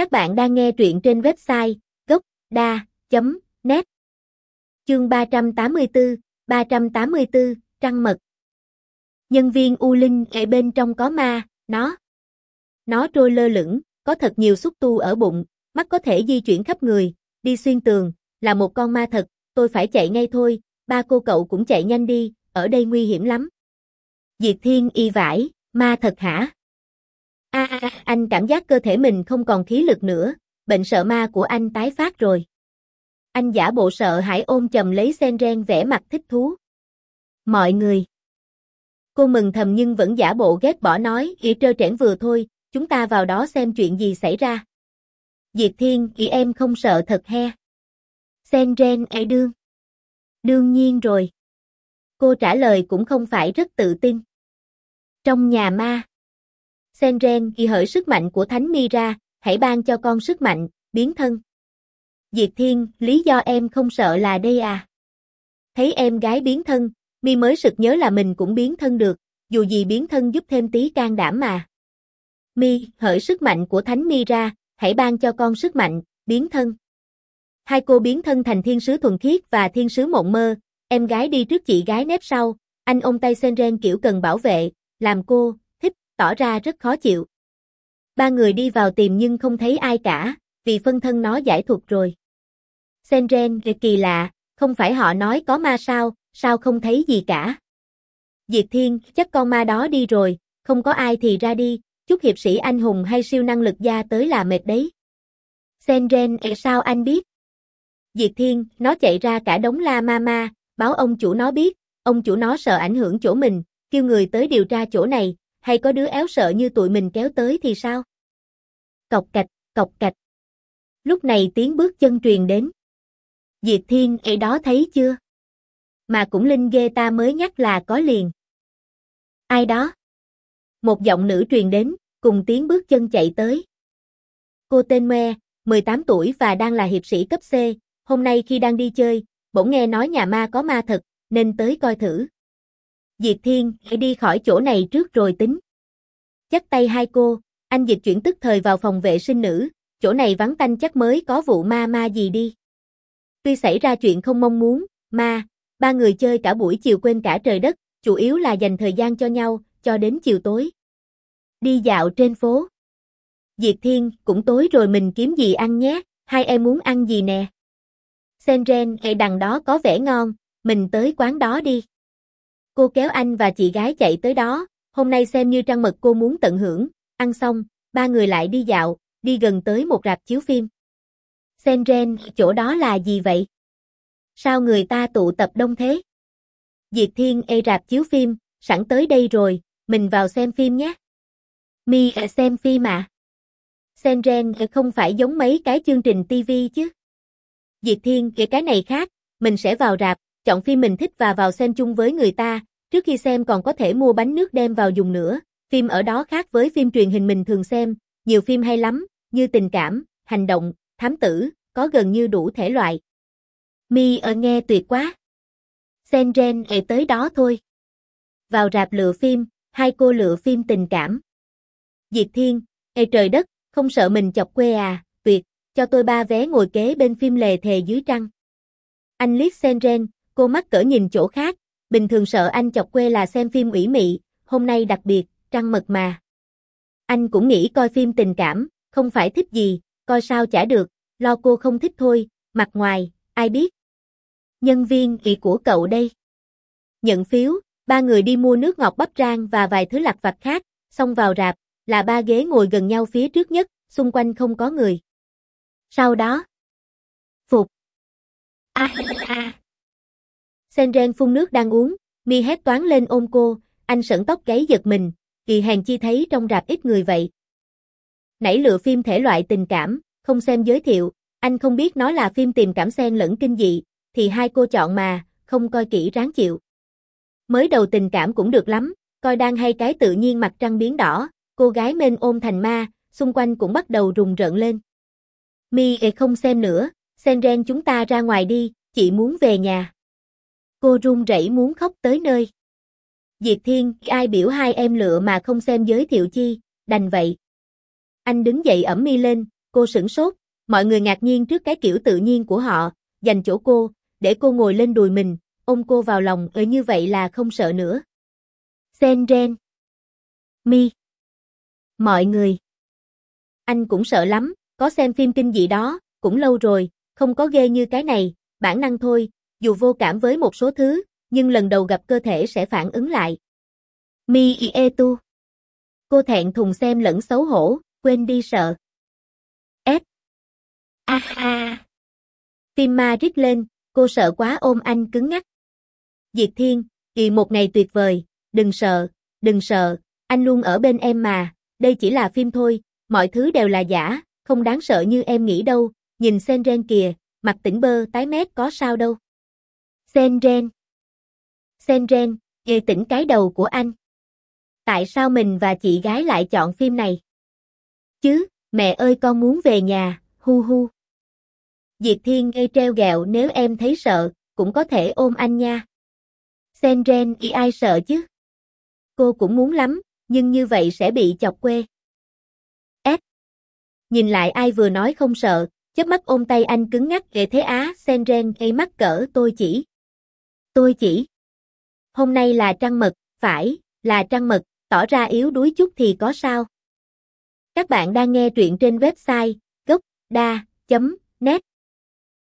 Các bạn đang nghe truyện trên website gốc.da.net Chương 384, 384, Trăng Mật Nhân viên U Linh ở bên trong có ma, nó. Nó trôi lơ lửng, có thật nhiều xúc tu ở bụng, mắt có thể di chuyển khắp người, đi xuyên tường, là một con ma thật, tôi phải chạy ngay thôi, ba cô cậu cũng chạy nhanh đi, ở đây nguy hiểm lắm. Diệt Thiên y vải, ma thật hả? A à, anh cảm giác cơ thể mình không còn khí lực nữa, bệnh sợ ma của anh tái phát rồi. Anh giả bộ sợ hãi ôm chầm lấy Senren vẻ mặt thích thú. Mọi người. Cô mừng thầm nhưng vẫn giả bộ ghét bỏ nói, ý trơ trẽn vừa thôi, chúng ta vào đó xem chuyện gì xảy ra. Diệt Thiên, ý em không sợ thật he. Senren e đương. Đương nhiên rồi. Cô trả lời cũng không phải rất tự tin. Trong nhà ma. Senren ghi hởi sức mạnh của Thánh Mi ra, hãy ban cho con sức mạnh, biến thân. Diệt Thiên, lý do em không sợ là đây à? Thấy em gái biến thân, Mi mới sực nhớ là mình cũng biến thân được, dù gì biến thân giúp thêm tí can đảm mà. Mi, hởi sức mạnh của Thánh Mi ra, hãy ban cho con sức mạnh, biến thân. Hai cô biến thân thành thiên sứ thuần khiết và thiên sứ mộng mơ, em gái đi trước chị gái nép sau, anh ôm tay Senren kiểu cần bảo vệ, làm cô, tỏ ra rất khó chịu. Ba người đi vào tìm nhưng không thấy ai cả, vì phân thân nó giải thuật rồi. Senren kỳ lạ, không phải họ nói có ma sao, sao không thấy gì cả. Diệt Thiên, chắc con ma đó đi rồi, không có ai thì ra đi, chút hiệp sĩ anh hùng hay siêu năng lực gia tới là mệt đấy. Senren, sao anh biết? Diệt Thiên, nó chạy ra cả đống la ma ma, báo ông chủ nó biết, ông chủ nó sợ ảnh hưởng chỗ mình, kêu người tới điều tra chỗ này, hay có đứa éo sợ như tụi mình kéo tới thì sao? Cọc cạch, cọc cạch. Lúc này tiếng bước chân truyền đến. Diệt Thiên ấy đó thấy chưa? Mà cũng linh ghê ta mới nhắc là có liền. Ai đó? Một giọng nữ truyền đến, cùng tiếng bước chân chạy tới. Cô tên Me, 18 tuổi và đang là hiệp sĩ cấp C, hôm nay khi đang đi chơi, bỗng nghe nói nhà ma có ma thật, nên tới coi thử. Diệt Thiên, hãy đi khỏi chỗ này trước rồi tính. Chắc tay hai cô, anh dịch chuyển tức thời vào phòng vệ sinh nữ, chỗ này vắng tanh chắc mới có vụ ma ma gì đi. Tuy xảy ra chuyện không mong muốn, ma, ba người chơi cả buổi chiều quên cả trời đất, chủ yếu là dành thời gian cho nhau, cho đến chiều tối. Đi dạo trên phố. Diệt Thiên, cũng tối rồi mình kiếm gì ăn nhé, hai em muốn ăn gì nè? Senren, hệ đằng đó có vẻ ngon, mình tới quán đó đi. Cô kéo anh và chị gái chạy tới đó, hôm nay xem như trăng mật cô muốn tận hưởng, ăn xong, ba người lại đi dạo, đi gần tới một rạp chiếu phim. Senren, chỗ đó là gì vậy? Sao người ta tụ tập đông thế? Diệt Thiên ê rạp chiếu phim, sẵn tới đây rồi, mình vào xem phim nhé. Mi à, xem phim à? Senren không phải giống mấy cái chương trình TV chứ. Diệt Thiên kể cái này khác, mình sẽ vào rạp, chọn phim mình thích và vào xem chung với người ta, trước khi xem còn có thể mua bánh nước đem vào dùng nữa. Phim ở đó khác với phim truyền hình mình thường xem, nhiều phim hay lắm, như tình cảm, hành động, thám tử, có gần như đủ thể loại. Mi ở nghe tuyệt quá. Senren ệ tới đó thôi. Vào rạp lựa phim, hai cô lựa phim tình cảm. Diệt Thiên, ê trời đất, không sợ mình chọc quê à, tuyệt, cho tôi ba vé ngồi kế bên phim lề thề dưới trăng. Anh liếc Senren, Cô mắc cỡ nhìn chỗ khác, bình thường sợ anh chọc quê là xem phim ủy mị, hôm nay đặc biệt, trăng mật mà. Anh cũng nghĩ coi phim tình cảm, không phải thích gì, coi sao chả được, lo cô không thích thôi, mặt ngoài, ai biết. Nhân viên kỳ của cậu đây. Nhận phiếu, ba người đi mua nước ngọt bắp rang và vài thứ lặt vặt khác, xong vào rạp, là ba ghế ngồi gần nhau phía trước nhất, xung quanh không có người. Sau đó, Phục. A a Senren phun nước đang uống, mi hét toán lên ôm cô, anh sẩn tóc gáy giật mình, kỳ hèn chi thấy trong rạp ít người vậy. Nãy lựa phim thể loại tình cảm, không xem giới thiệu, anh không biết nó là phim tìm cảm xen lẫn kinh dị, thì hai cô chọn mà, không coi kỹ ráng chịu. Mới đầu tình cảm cũng được lắm, coi đang hay cái tự nhiên mặt trăng biến đỏ, cô gái mênh ôm thành ma, xung quanh cũng bắt đầu rùng rợn lên. Mi không xem nữa, Senren chúng ta ra ngoài đi, chị muốn về nhà. Cô run rẩy muốn khóc tới nơi. Diệt Thiên, ai biểu hai em lựa mà không xem giới thiệu chi, đành vậy. Anh đứng dậy ẩm mi lên, cô sửng sốt, mọi người ngạc nhiên trước cái kiểu tự nhiên của họ, dành chỗ cô, để cô ngồi lên đùi mình, ôm cô vào lòng ở như vậy là không sợ nữa. Senren. Mi. Mọi người. Anh cũng sợ lắm, có xem phim kinh dị đó, cũng lâu rồi, không có ghê như cái này, bản năng thôi, dù vô cảm với một số thứ, nhưng lần đầu gặp cơ thể sẽ phản ứng lại. Mi e tu. Cô thẹn thùng xem lẫn xấu hổ, quên đi sợ. S. A ha. Tim ma rít lên, cô sợ quá ôm anh cứng ngắc. Diệt Thiên, kỳ một ngày tuyệt vời, đừng sợ, đừng sợ, anh luôn ở bên em mà, đây chỉ là phim thôi, mọi thứ đều là giả, không đáng sợ như em nghĩ đâu, nhìn Senren kìa, mặt tỉnh bơ tái mét có sao đâu. Senren. Senren, ghê tỉnh cái đầu của anh. Tại sao mình và chị gái lại chọn phim này? Chứ, mẹ ơi con muốn về nhà, hu hu. Diệp Thiên gây treo gẹo nếu em thấy sợ, cũng có thể ôm anh nha. Senren y ai sợ chứ? Cô cũng muốn lắm, nhưng như vậy sẽ bị chọc quê. S. Nhìn lại ai vừa nói không sợ, chớp mắt ôm tay anh cứng ngắc ghệ thế á, Senren gây mắt cỡ tôi chỉ. Tôi chỉ. Hôm nay là trăng mật, phải, là trăng mật, tỏ ra yếu đuối chút thì có sao. Các bạn đang nghe truyện trên website gocda.net